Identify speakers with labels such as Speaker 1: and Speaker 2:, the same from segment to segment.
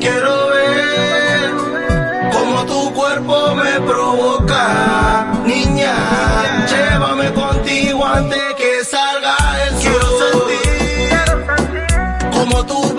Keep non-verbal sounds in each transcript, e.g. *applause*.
Speaker 1: quiero ver cómo tu cuerpo me provoca. Niña, llévame contigo antes que salga el sol. Quiero sentir como tu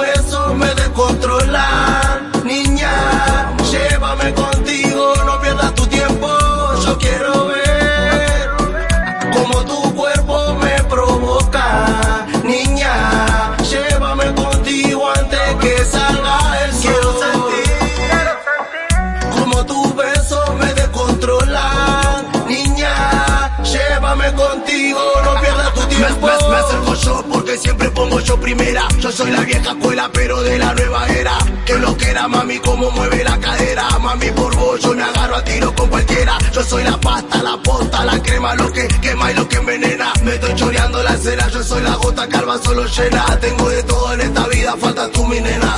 Speaker 1: tiempo. Me, me- me acerco yo porque siempre pongo yo primera. Yo soy la vieja escuela, pero de la nueva era. Que lo que era, mami, cómo mueve la cadera. Mami, por vos yo me agarro a tiro con cualquiera. Yo soy la pasta, la posta, la crema, lo que quema y lo que envenena. Me estoy choreando la cera, yo soy la gota calva, solo llena. Tengo de todo en esta vida, falta tú, mi nena.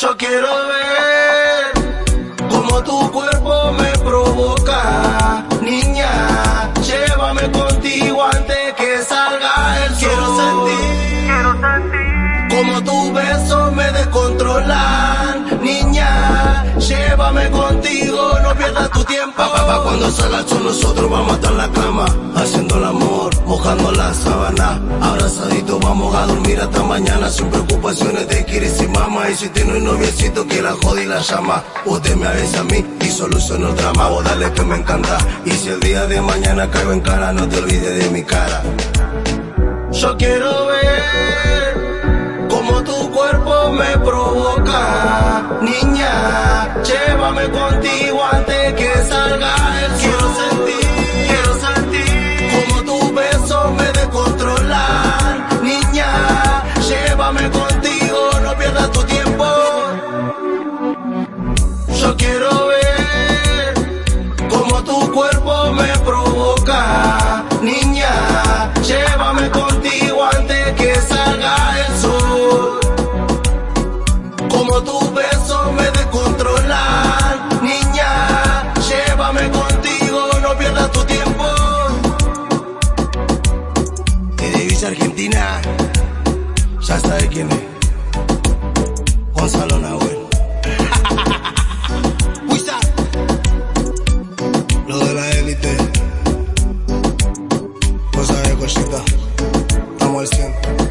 Speaker 1: Yo quiero ver como tu cuerpo me provoca. Como tu beso me descontrolan. Niña, llévame contigo, no pierdas tu tiempo. Papá, cuando salga sol nosotros vamos a estar en la cama, haciendo el amor, mojando la sábana. Abrazadito vamos a dormir hasta mañana sin preocupaciones de quieres y mamá. Y si tienes un noviecito que la jode y la llama, usted me avisa a mí y soluciona el drama. Vos dale que me encanta. Y si el día de mañana caigo en cara, no te olvides de mi cara. Yo quiero ver me provoca. Niña, llévame contigo antes que salga el sol. Quiero sentir, quiero sentir como tu beso me descontrolan. Niña, llévame contigo, no pierdas tu tiempo. Yo quiero Argentina, ya sabe quién es. Gonzalo Nahuel. *laughs* Wizard. Lo de la élite. Cosa de cosita. Estamos al 100.